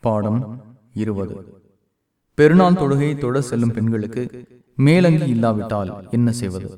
பாடம் இருபது. பெருநாள் தொழுகை தொட செல்லும் பெண்களுக்கு மேலங்கி இல்லாவிட்டால் என்ன செய்வது?